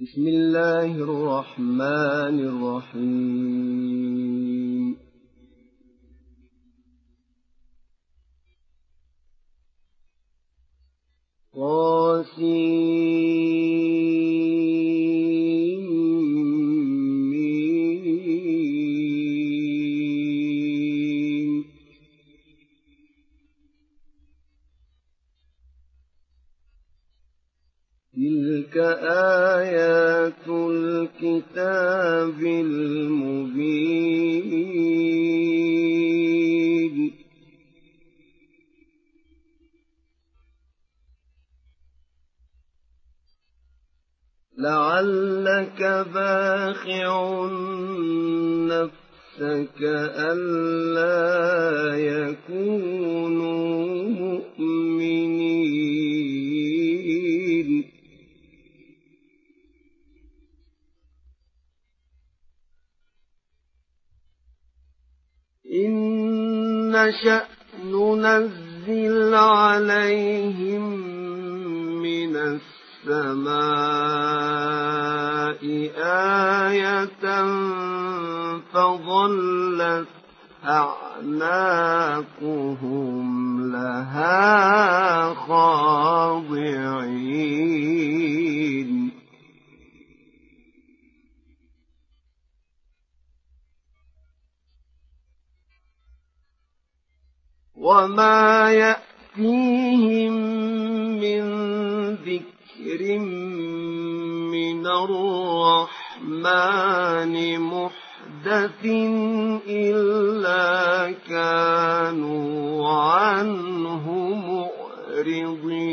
بسم الله الرحمن الرحيم. تلك آيات الكتاب المبين. لعلك باخع نفسك ألا يكونوا مؤمنين. إن نشأ ننزل عليهم من السماء آية فظلت أعناقهم لها خاضعين وما يأتيهم من ذكر من الرحمن محدث إلا كانوا عنه معرضين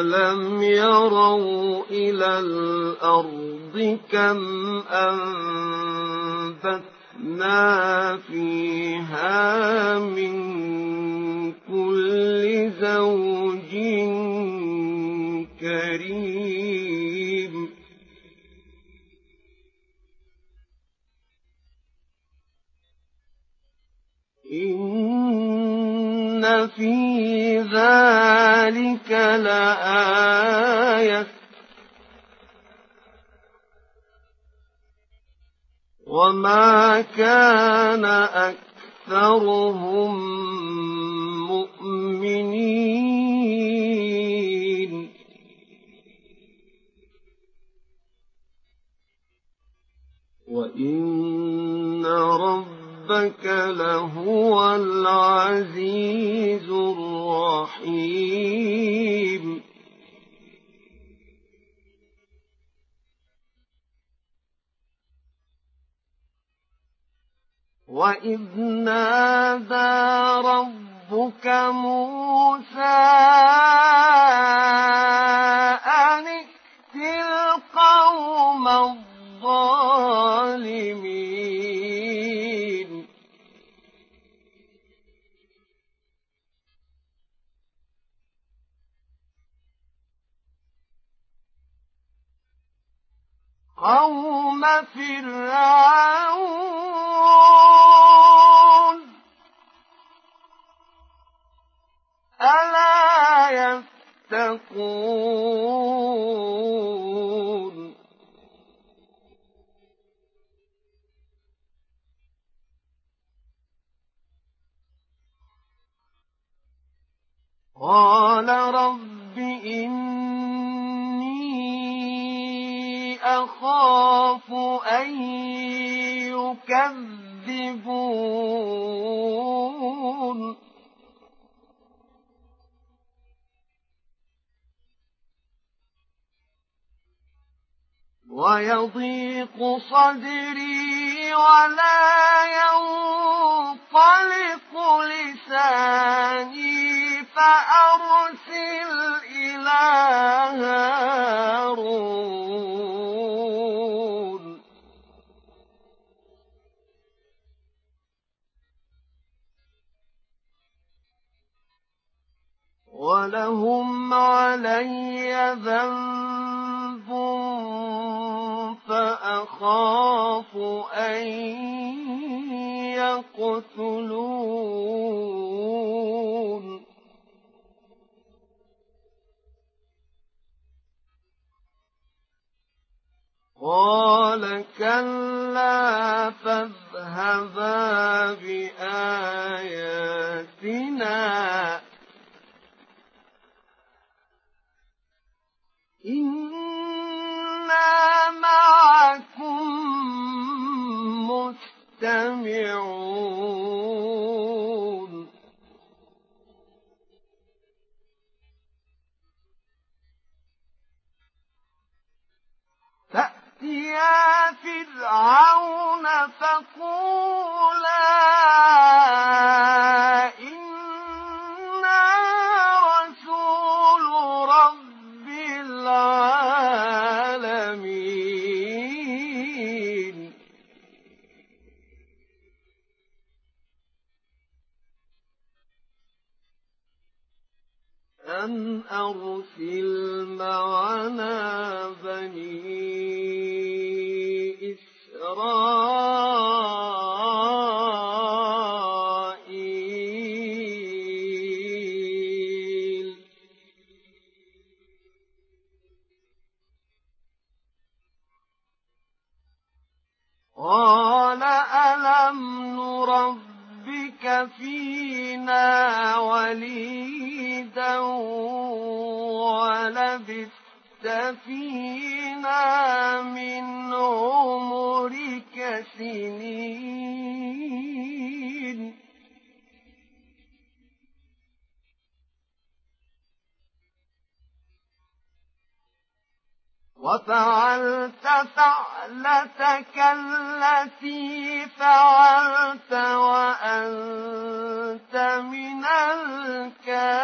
أولم يروا إلى الأرض كم أنبتنا فيها من كل زوج كريم إن في ذلك لآية وما كان أكثرهم مؤمنين وإن ربك لهو العزيز الرحيم. وإذ نادى ربك موسى أن ائت القوم الظالمين. قوم فرعون. ألا يتقون. قال رب إني أخاف أن يكذبون. ويضيق صدري ولا ينطلق لساني فأرسل إلى هارون. ذنب فأخاف أن يقتلون. قال كلا فاذهبا بآياتنا. إنا معكم مستمعون فأتيا فرعون فقولا فينا من عمرك سنين وفعلت فعلتك التي فعلت وأنت من الكافرين.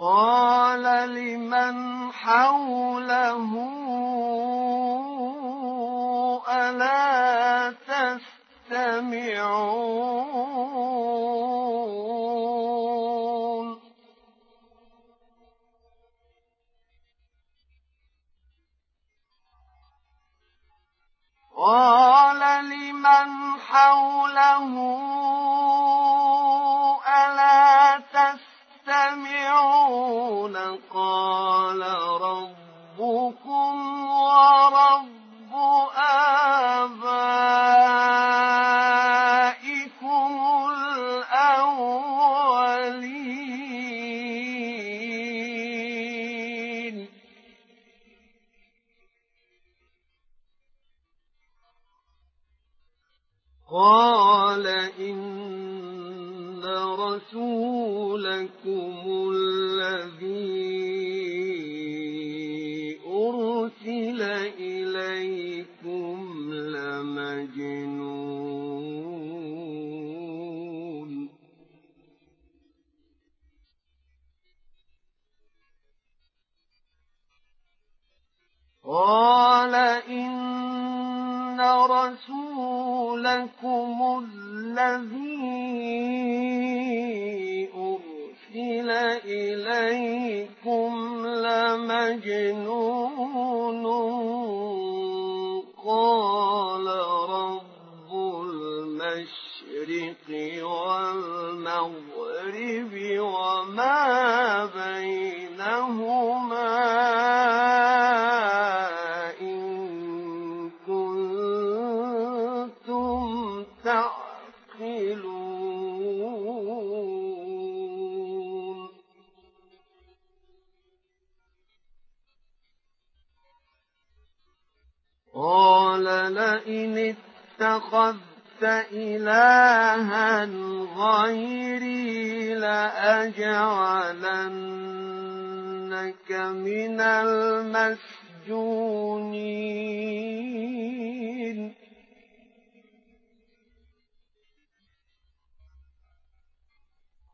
قال لمن حوله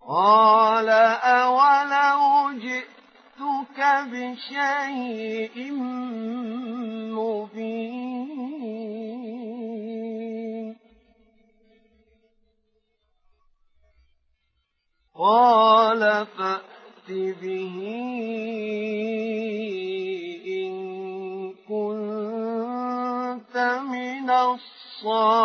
قال أولو جئتك بشيء مبين قال فأت به إن كنت من الصادقين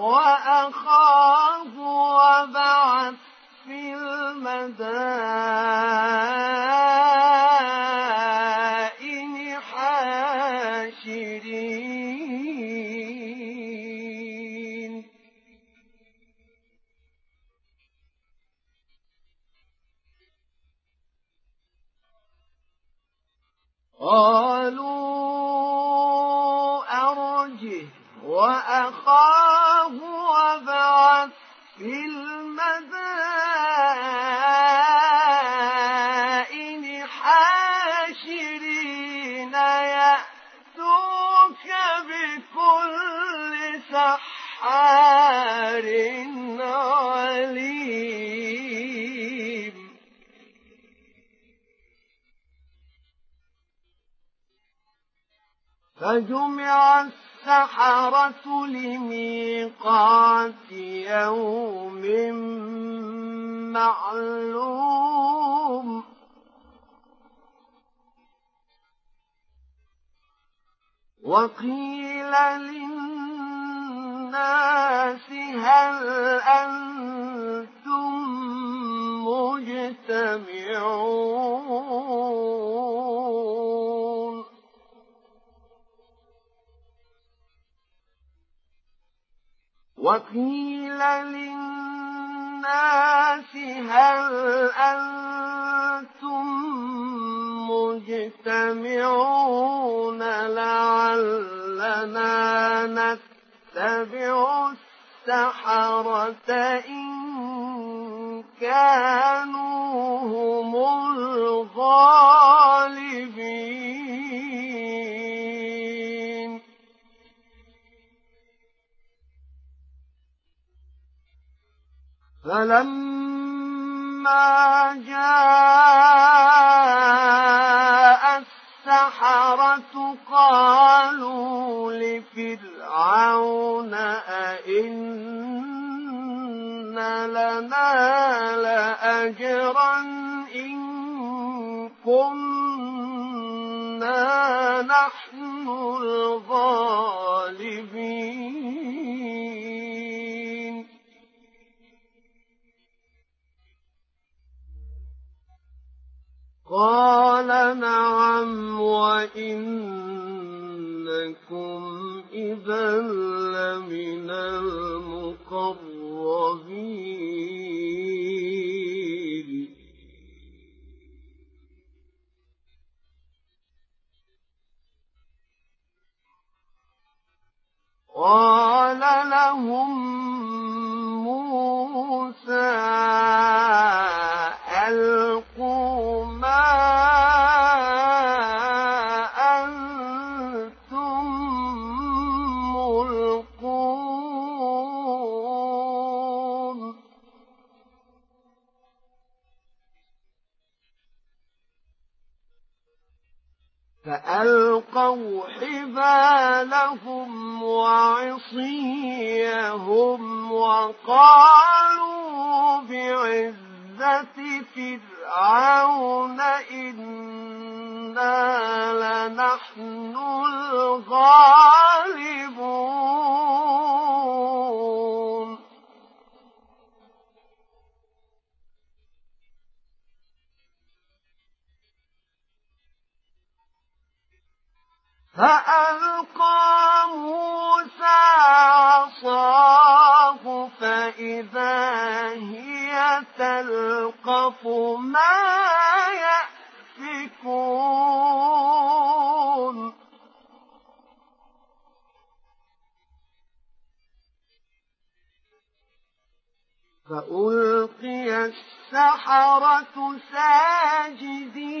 وأخاه وبعث في المدائن. لمن المقربين. قال لهم حبالهم وعصيهم وقالوا بعزة فرعون إنا لنحن الغالبون. فألقى موسى عصاه فإذا هي تلقف ما يأفكون. فألقي السحرة ساجدين.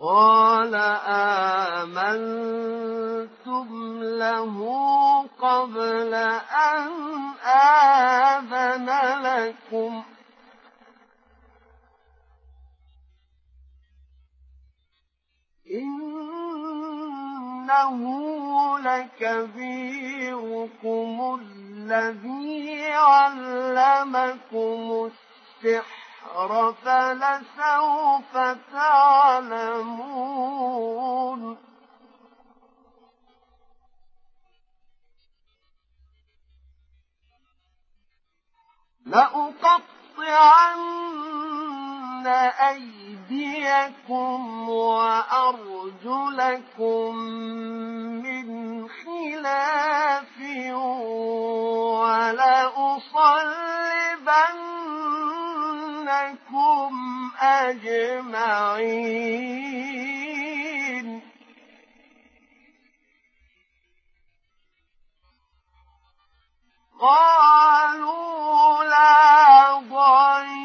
قال آمنتم له قبل أن آذن لكم. إنه لكبيركم الذي علمكم السحر. فلسوف تعلمون. لأقطعن أيديكم وأرجلكم من خلاف ولأصلبنكم أجمعين. قالوا لا ضير.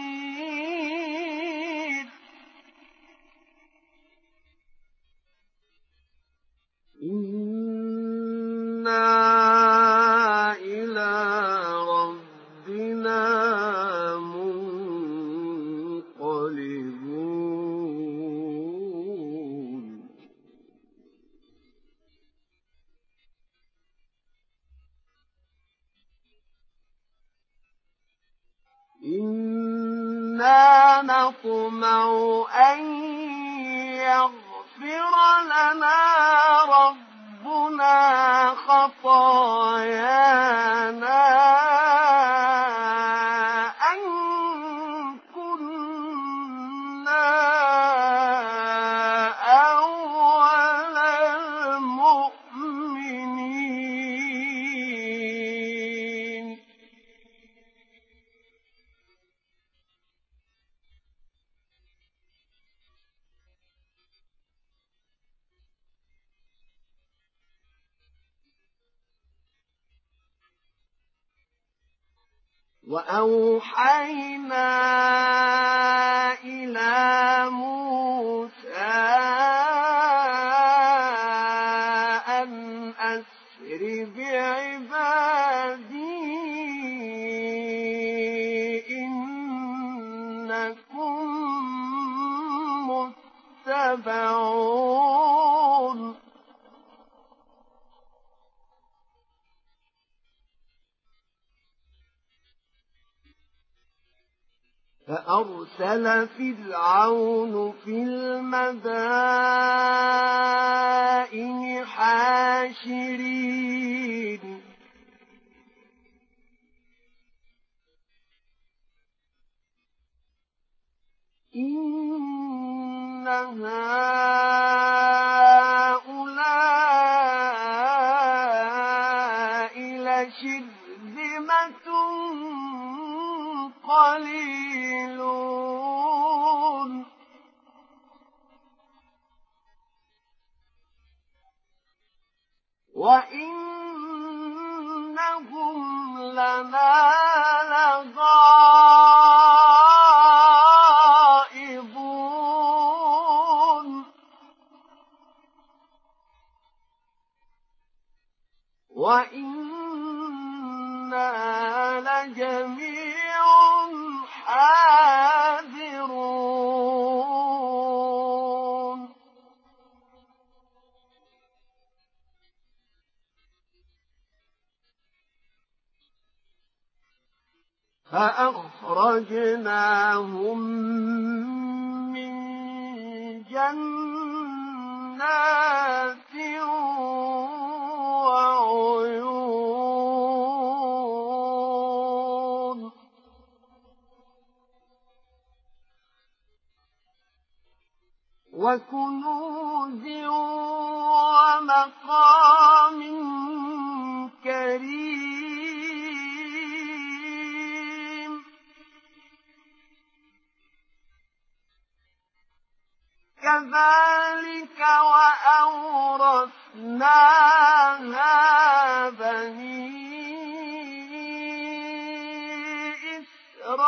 إنا نطمع أن يغفر لنا ربنا خطايانا. متبعون فأرسل فرعون في المدائن حاشرين. إن هؤلاء لشرذمة قليلون. وإنهم لنا فأخرجناهم من جنات وعيون. وكنوز ومقام كريم كذلك وأورثناها بني إسرائيل.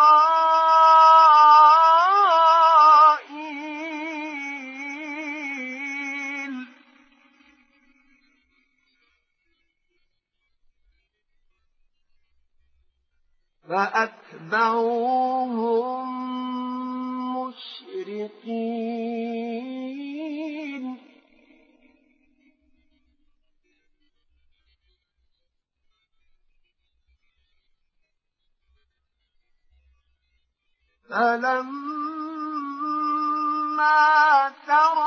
فأتبعوهم مشرقين. فلما تراءى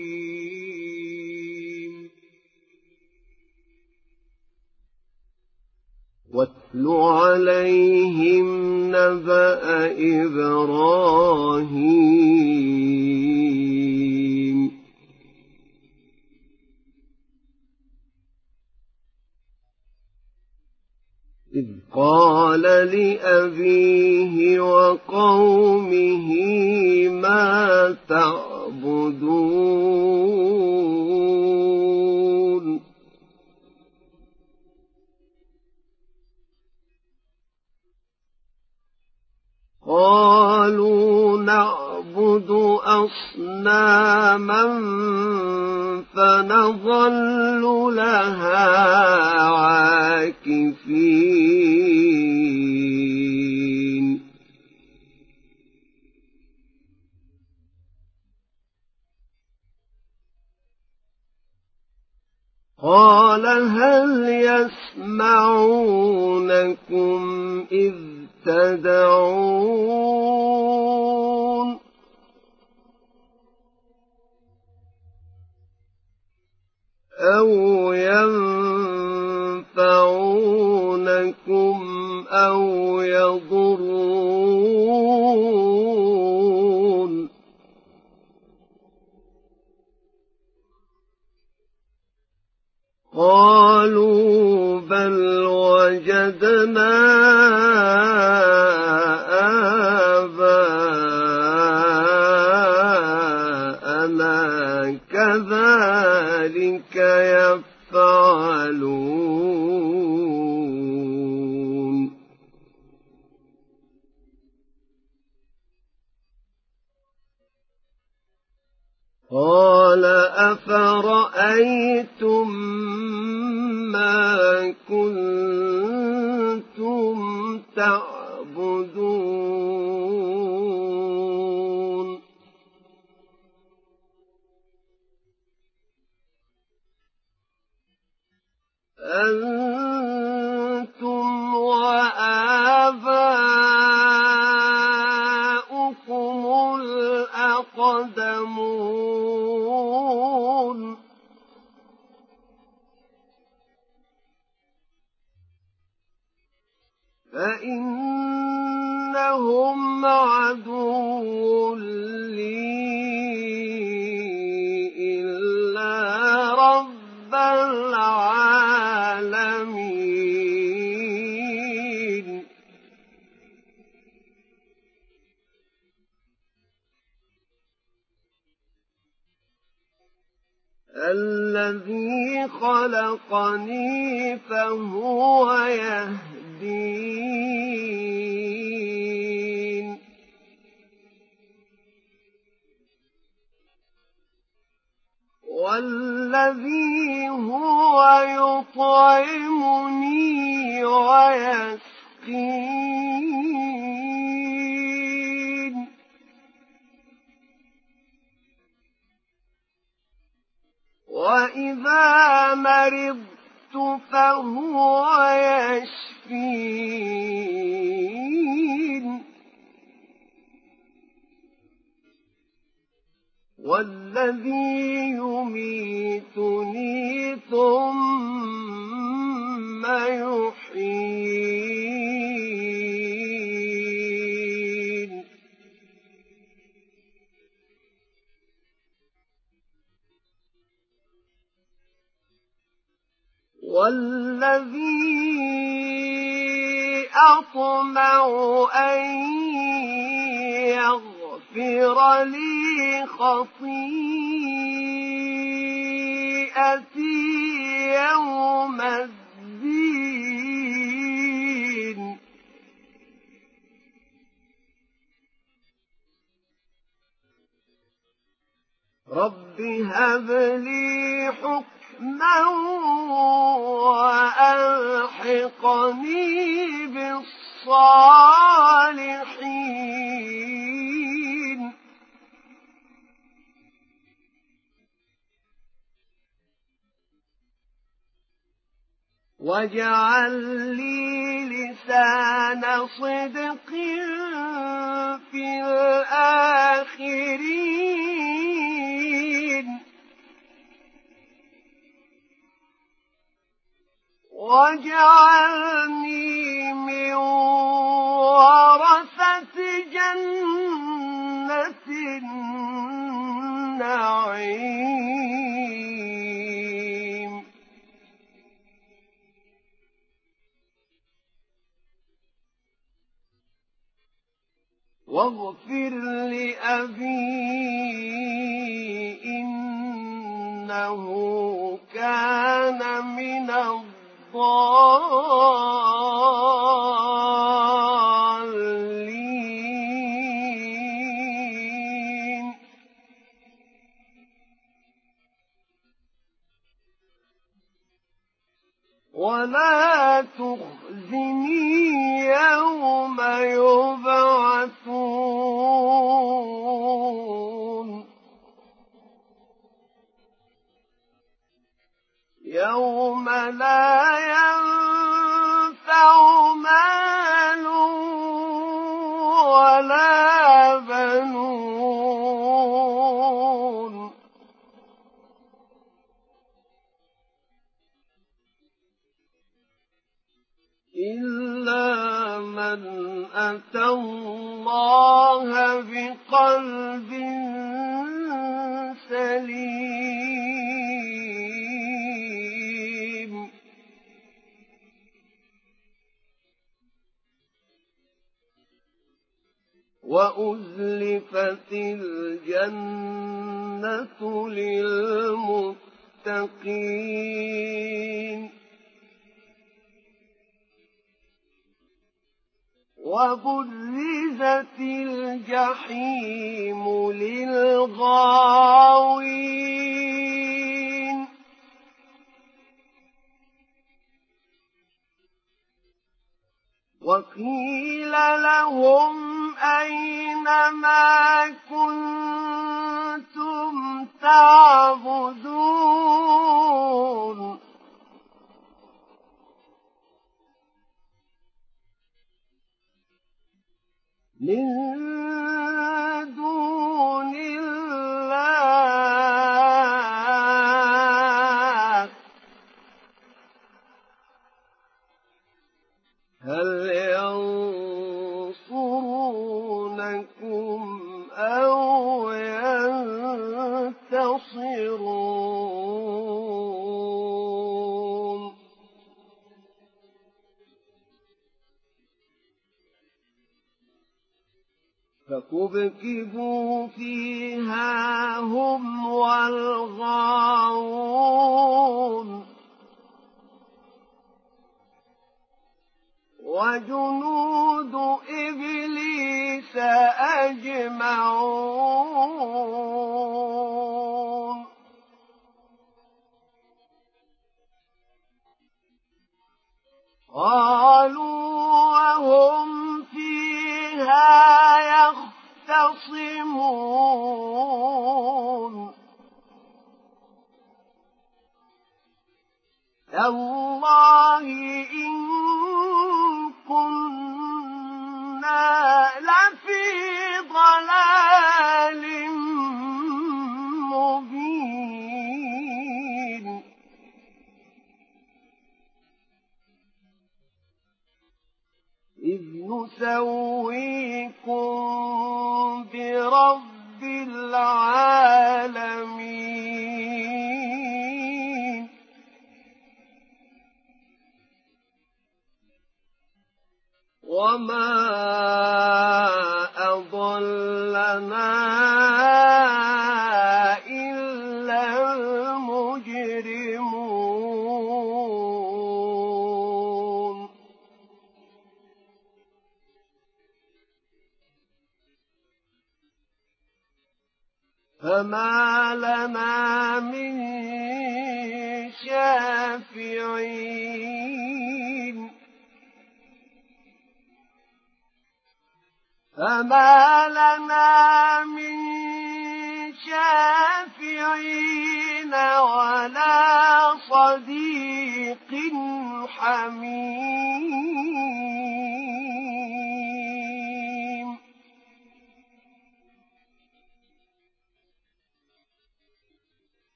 واتل عليهم نبأ إبراهيم. إذ قال لأبيه وقومه ما تعبدون. قالوا نعبد أصناما فنظل لها عاكفين. قال هل يسمعونكم إذ تدعون. أو ينفعونكم أو يضرون. قالوا بل وجدنا آباءنا كذلك يفعلون. قال أفرأيتم ما كنتم تعبدون وألحقني بالصالحين. واجعل لي لسان صدق في الآخرين. واجعلني من ورثة جنة النعيم. واغفر لأبي إنه كان من الضالين. ولا تخزني يوم يبعثون يوم لا ينفع مال ولا بنون. إلا من أتى الله بقلب سليم. وأزلفت الجنة للمتقين. وبرزت الجحيم للغاوين. وقيل لهم أين ما كنتم تعبدون من فما لنا من شافعين ولا صديق حميم.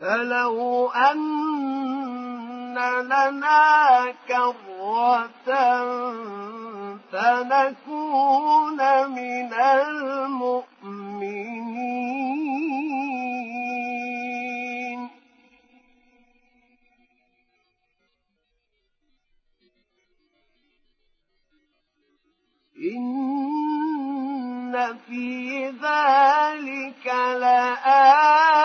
فلو أن لنا كرة فنكون من المؤمنين. إن في ذلك لآية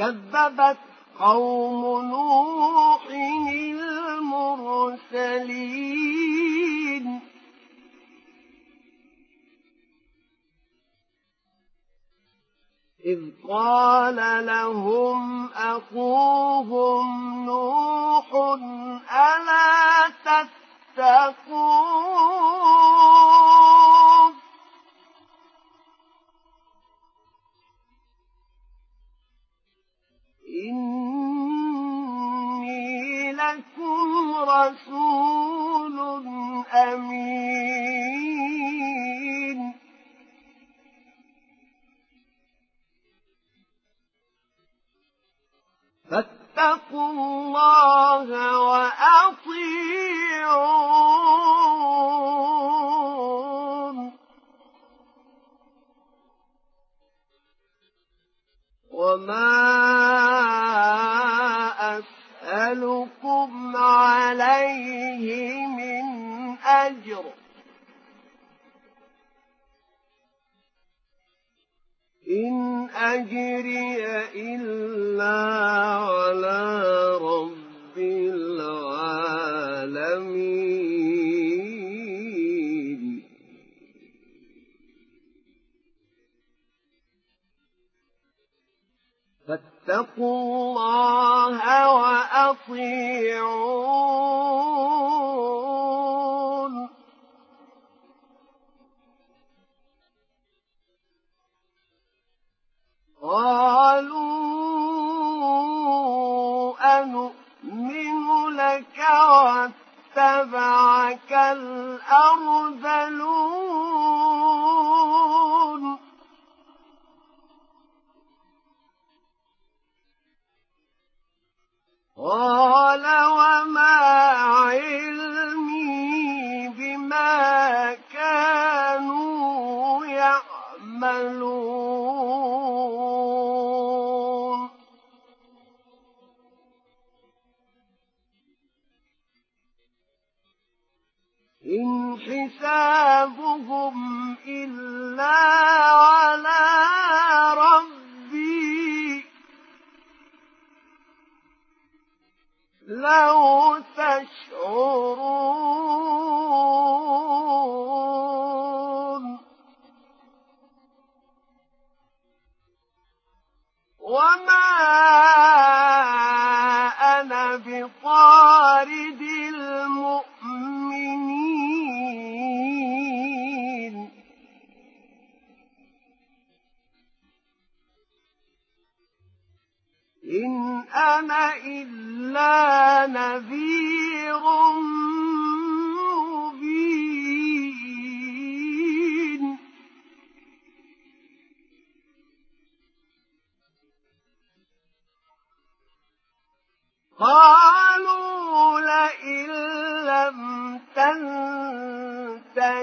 كذبت قوم نوح المرسلين. إذ قال لهم أخوهم نوح ألا تتقون؟ إني لكم رسول أمين فاتقوا الله وأطيعون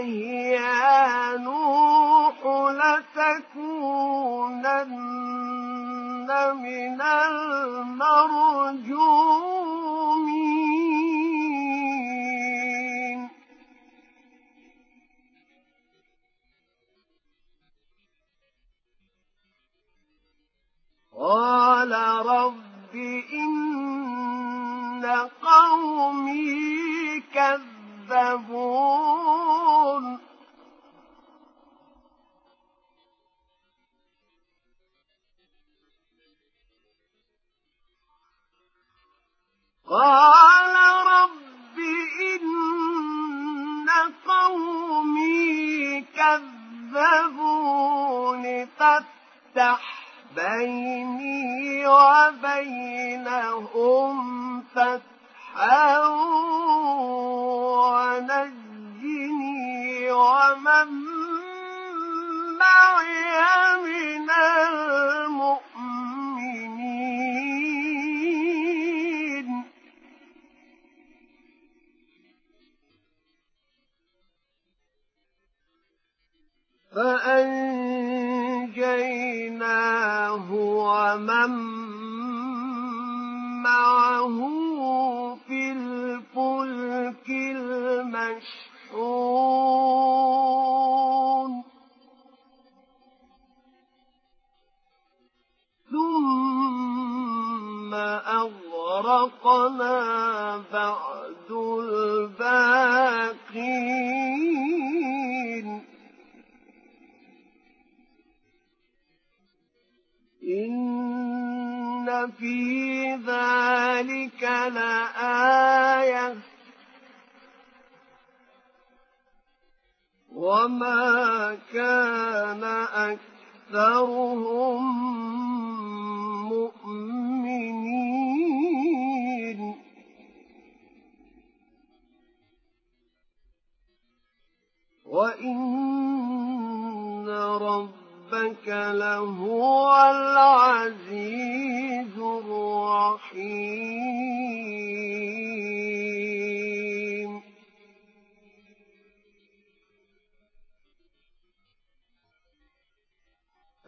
يا نوح لتكونن من المرجوم. Allah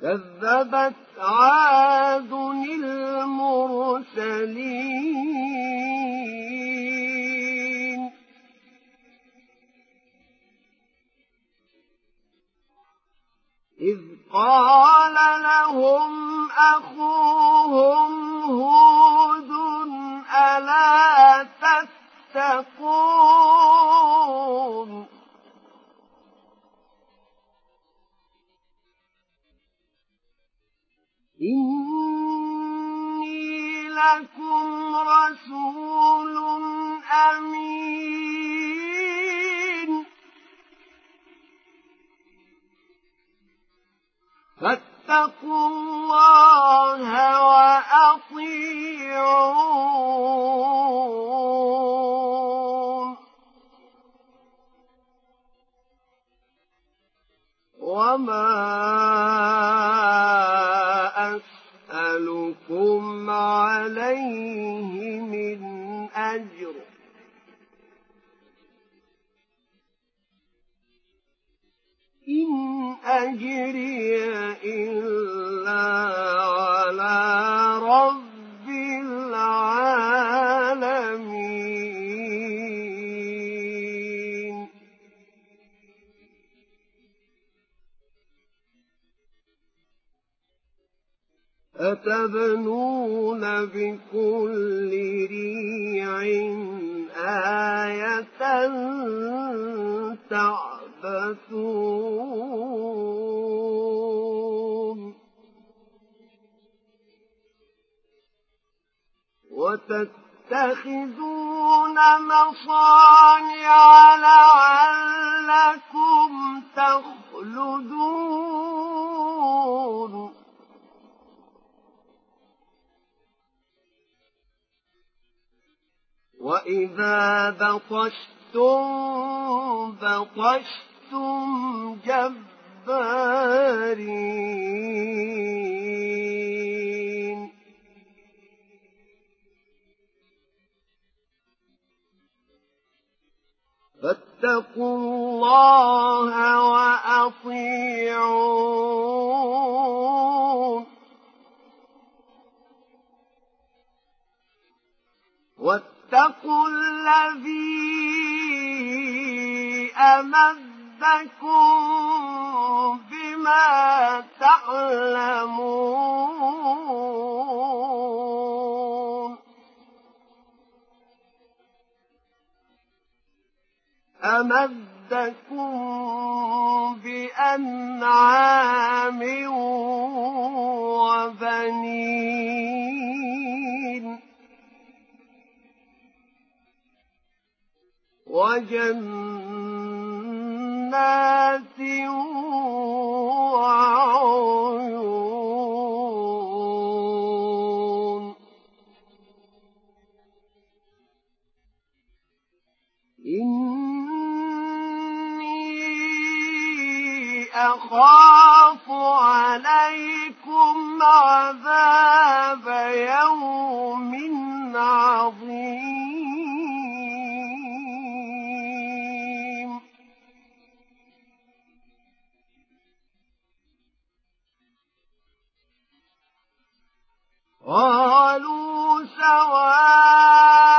كذبت عاد المرسلين. إذ قال لهم أخوهم فاتقوا الله وأطيعون. وما أسألكم عليه من أجري إلا على رب العالمين. أتبنون بكل ريع آية تعلم تعبثون وتتخذون مصانع لعلكم تخلدون وإذا بطشتم بطشتم جبارين. فاتقوا الله وأطيعون واتقوا الذي أمدكم بما تعلمون. أمدكم بأنعام وبنين. وجنات وعيون. إني أخاف عليكم عذاب يوم عظيم. قالوا سواء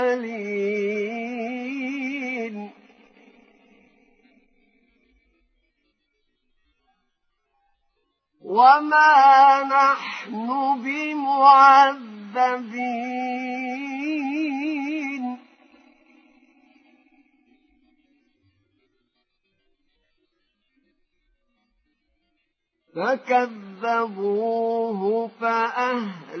الأولين وما نحن بمعذبين. فكذبوه فأهلكناهم.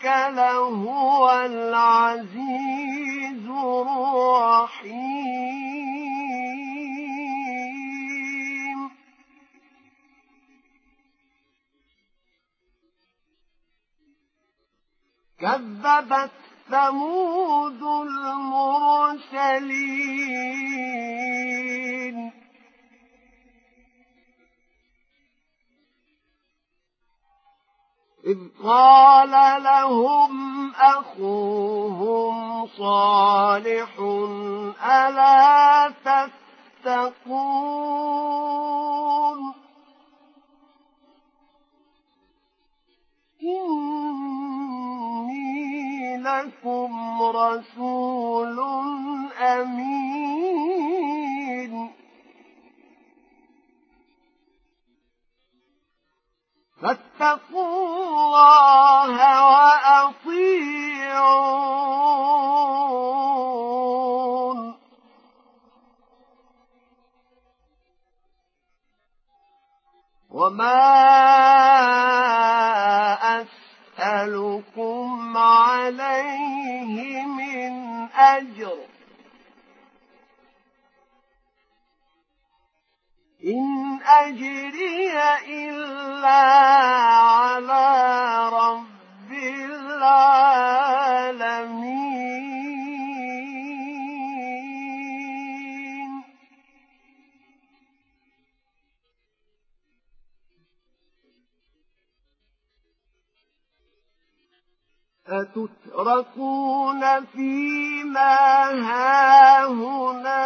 ربك لهو العزيز الرحيم. كذبت ثمود المرسلين. إذ قال لهم أخوهم صالح ألا تتقون؟ إني لكم رسول أمين. فاتقوا الله وأطيعون. وما أسألكم عليه من أجر. إن أجري إلا على رب العالمين. أتتركون فيما هاهنا؟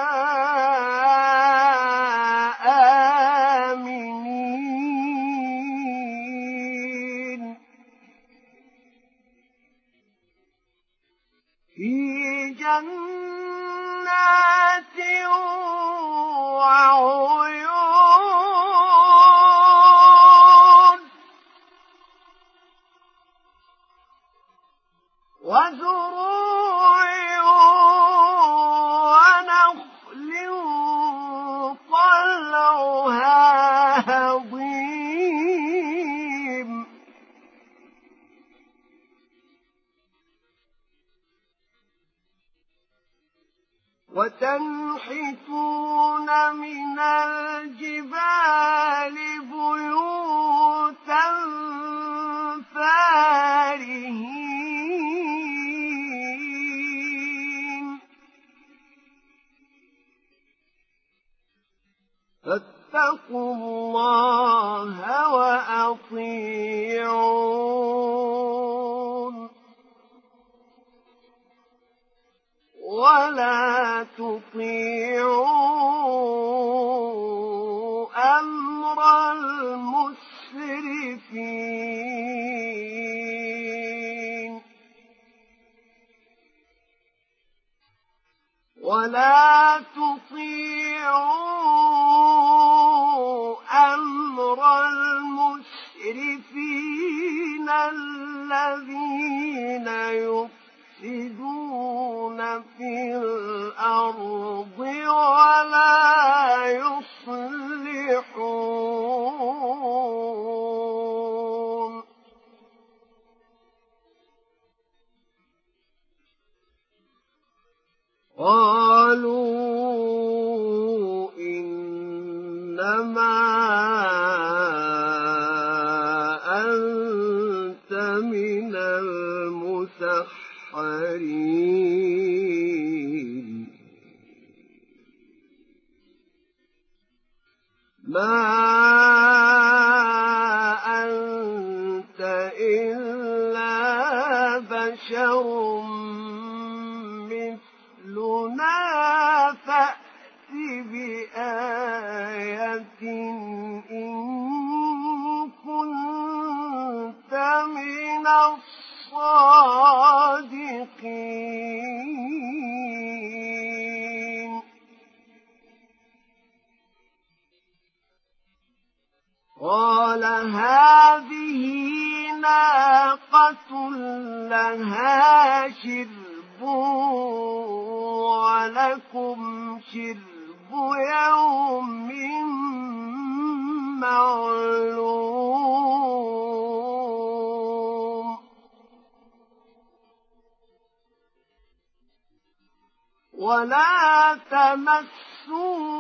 ولا تمسوها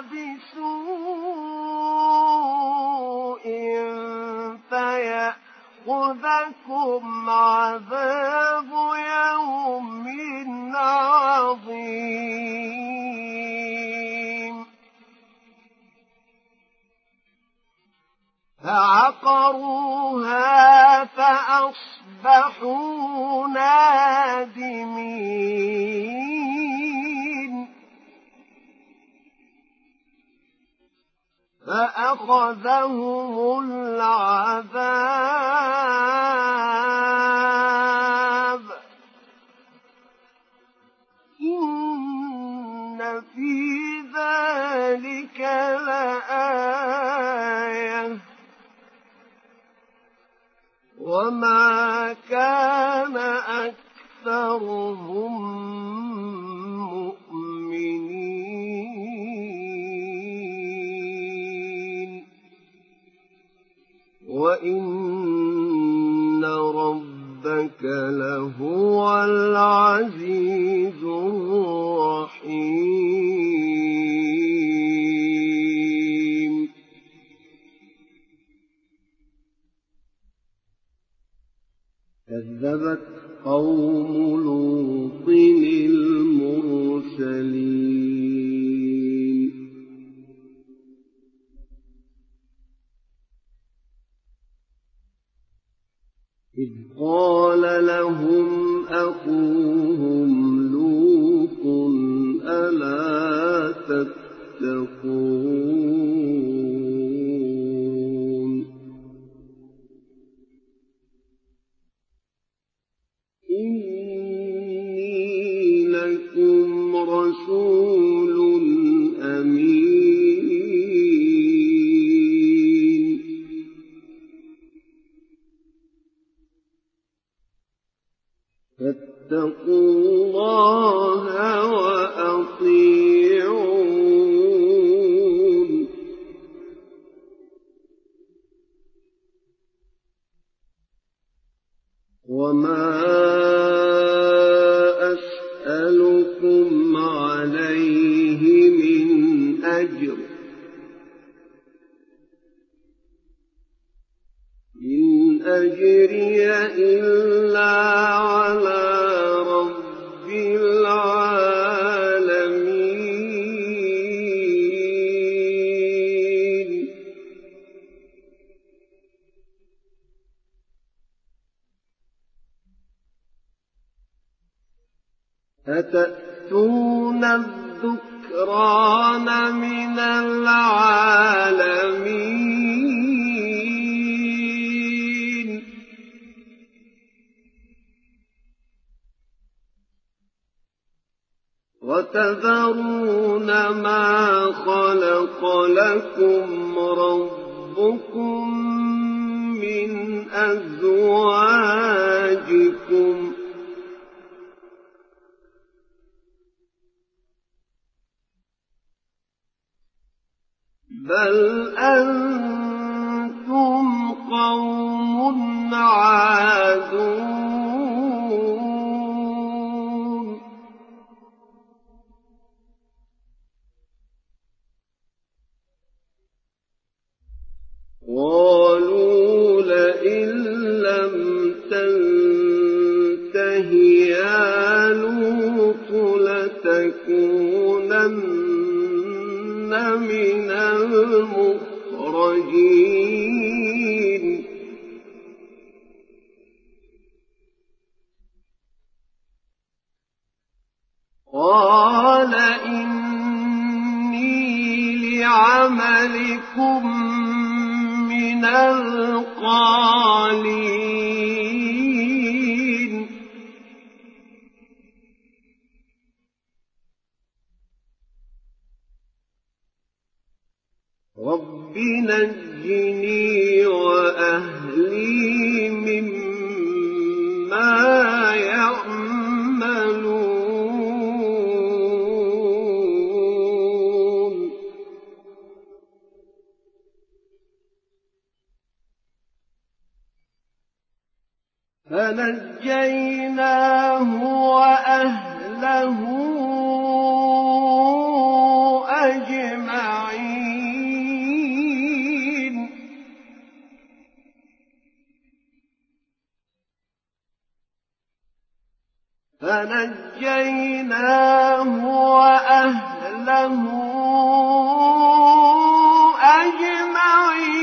بسوء فيأخذكم عذاب يوم عظيم. فعقروها فأصبحوا نادمين. فأخذهم العذاب. إن في ذلك لآية. وما كان أكثرهم القالين. رب نجني وأهلي مما فنجيناه وأهله أجمعين. فنجيناه وأهله أجمعين.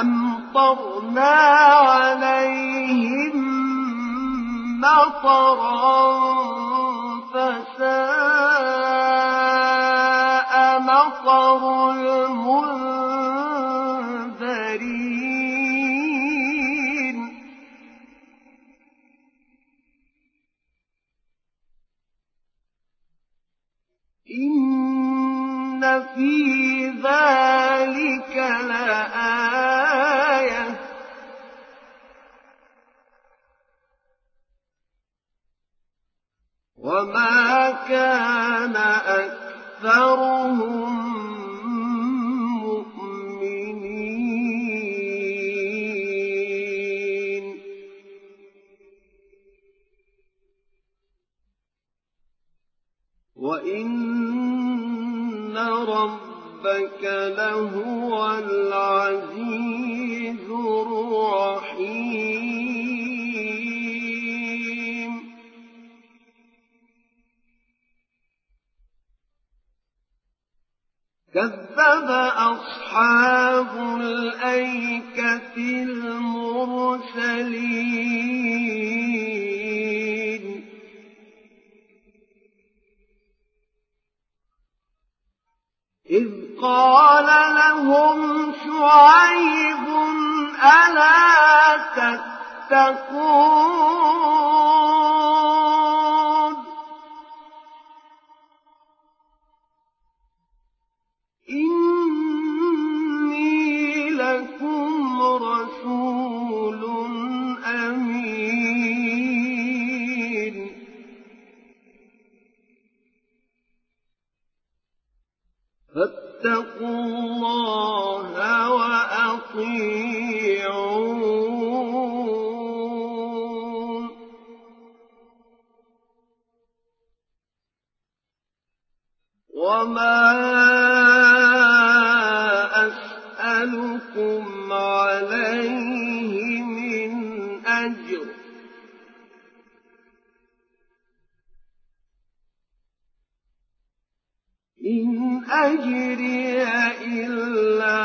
أمطرنا عليهم مطرا فساء مطر المنذرين وما كان أكثرهم مؤمنين. وإن ربك لهو العزيز الرحيم. كذب أصحاب الأيكة المرسلين. إذ قال لهم شعيب ألا تتقون؟ إني لكم رسول أمين فاتقوا الله وأطيعون وما أسألكم عليه من أجر. إن أجري إلا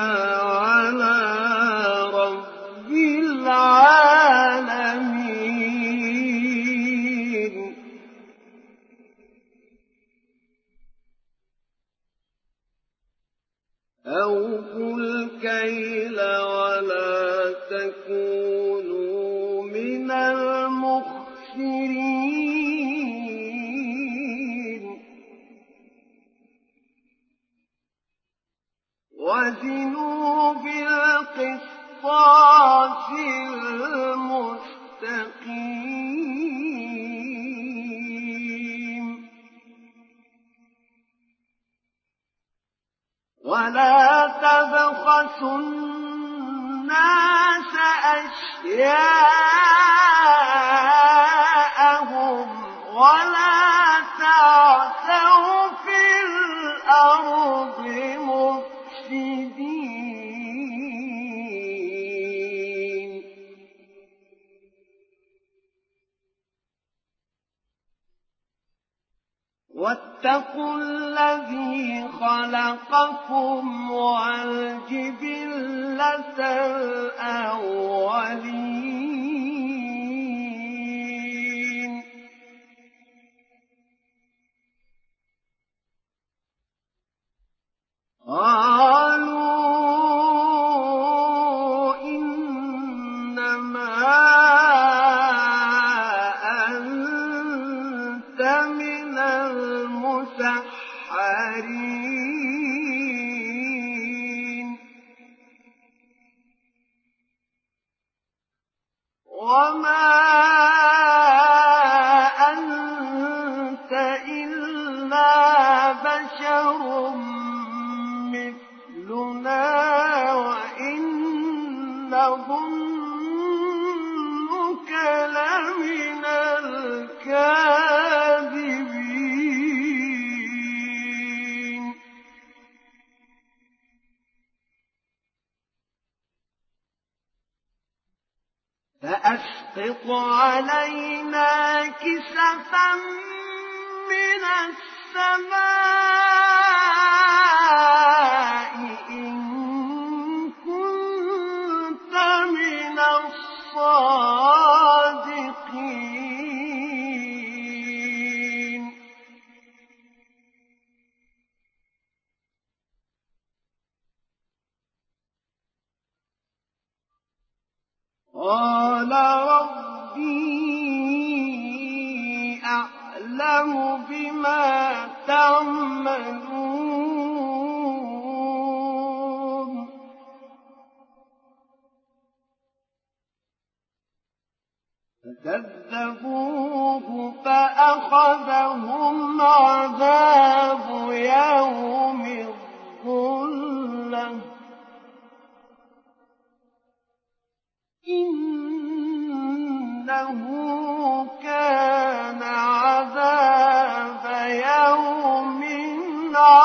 على رب العالمين. أوفوا الكيل ولا وزنوا بالقسطاس المستقيم ولا تبخسوا الناس أشياءهم ولا واتقوا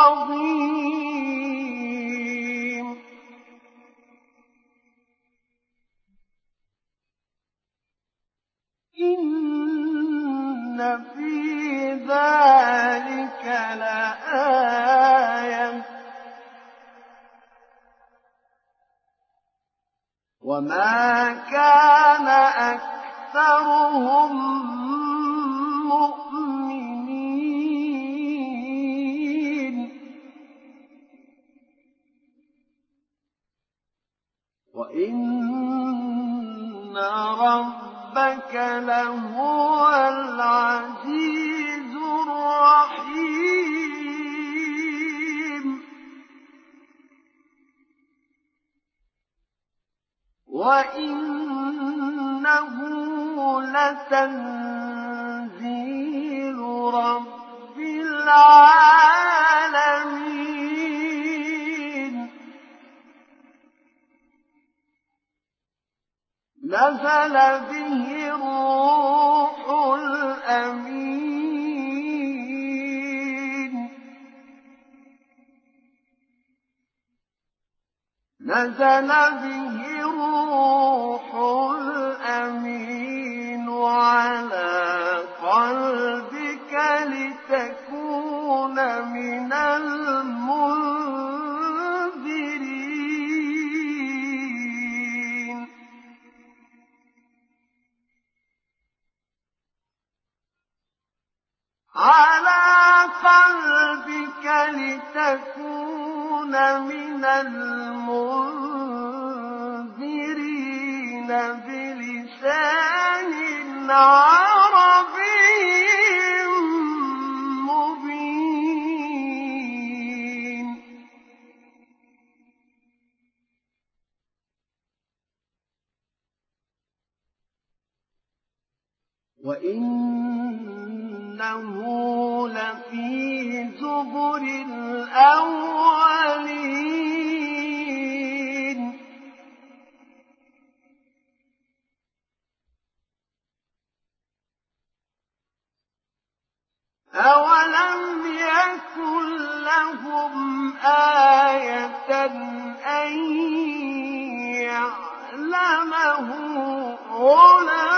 عظيم لهم آية أن يعلمه علماء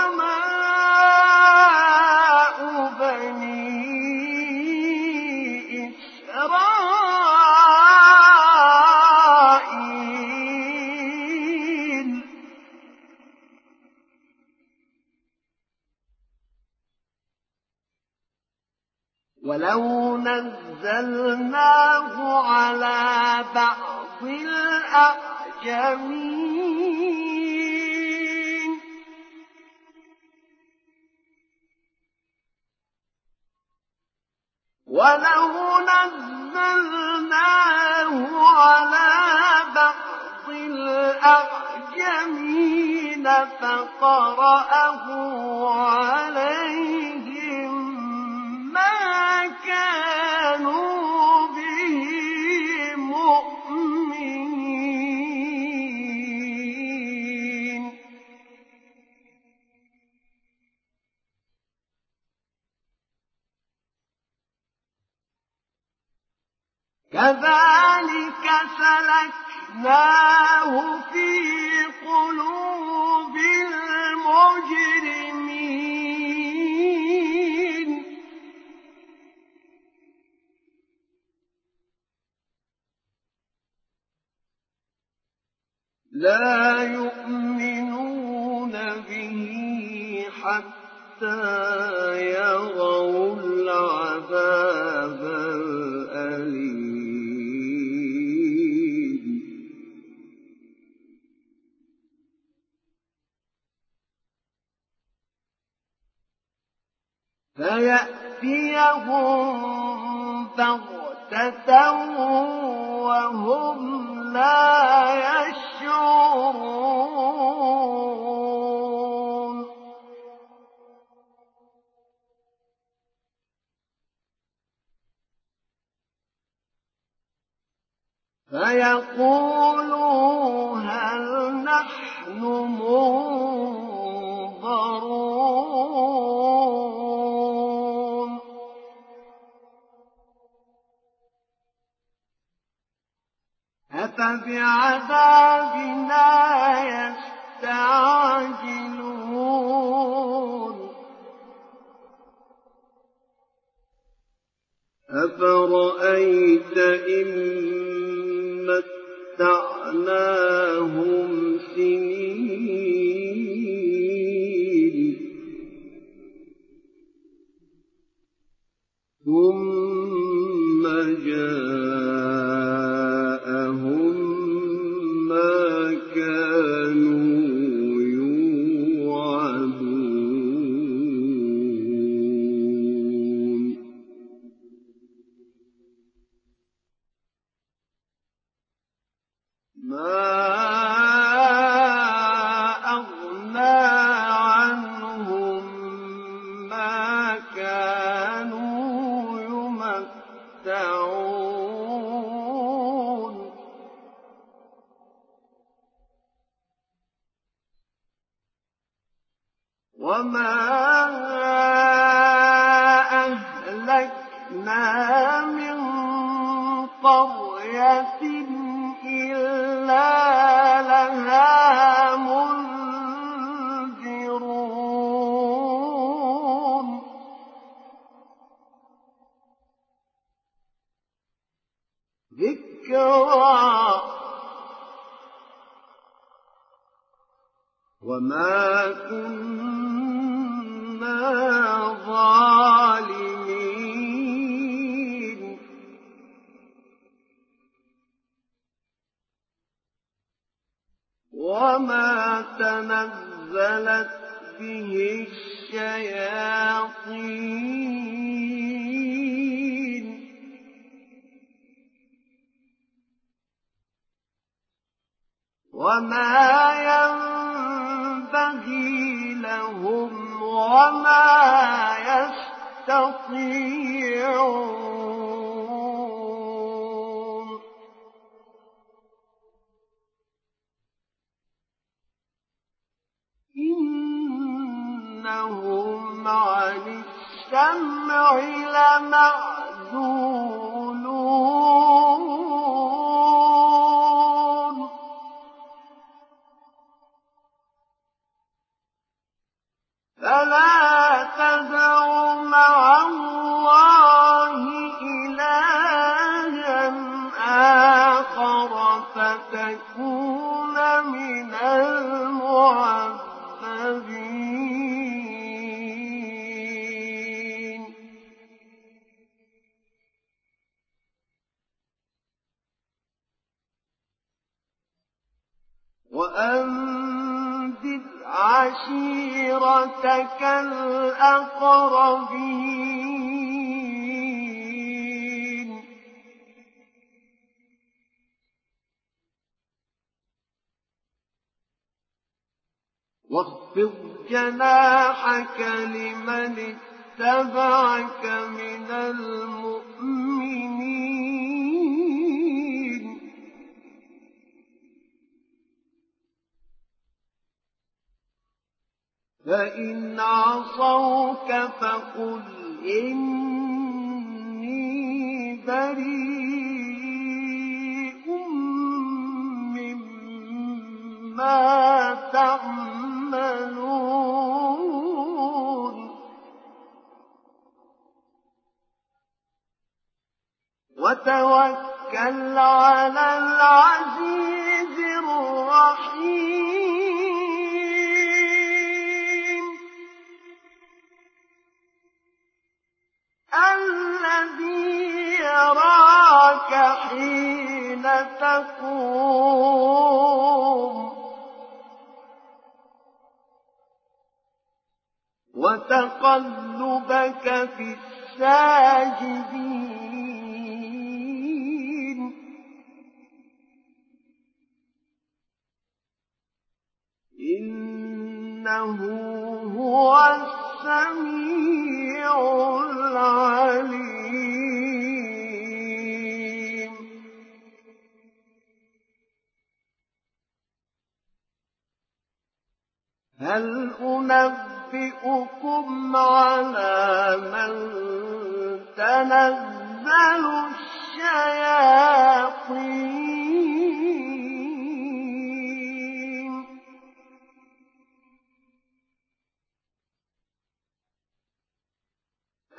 أفبعذابنا يستعجلون. أفرأيت إن متعناهم سنين ثم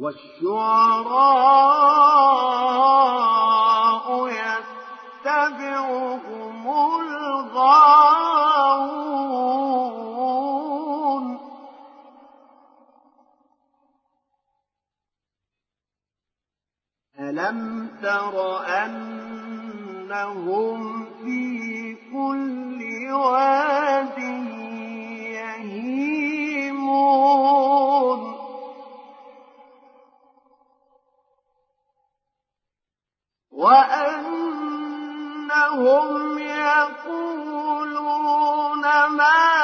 والشعراء يتبعهم الغاوون. ألم تر أنهم في كل واد وأنهم يقولون ما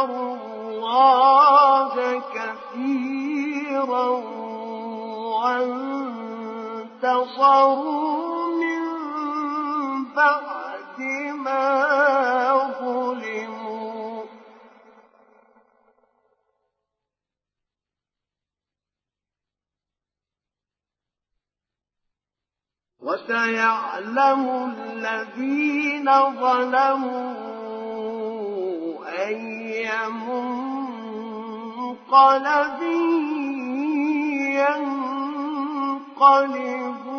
الله كثيرا وانتصروا من بعد ما ظلموا. وسيعلم الذين ظلموا منقلب ينقلبون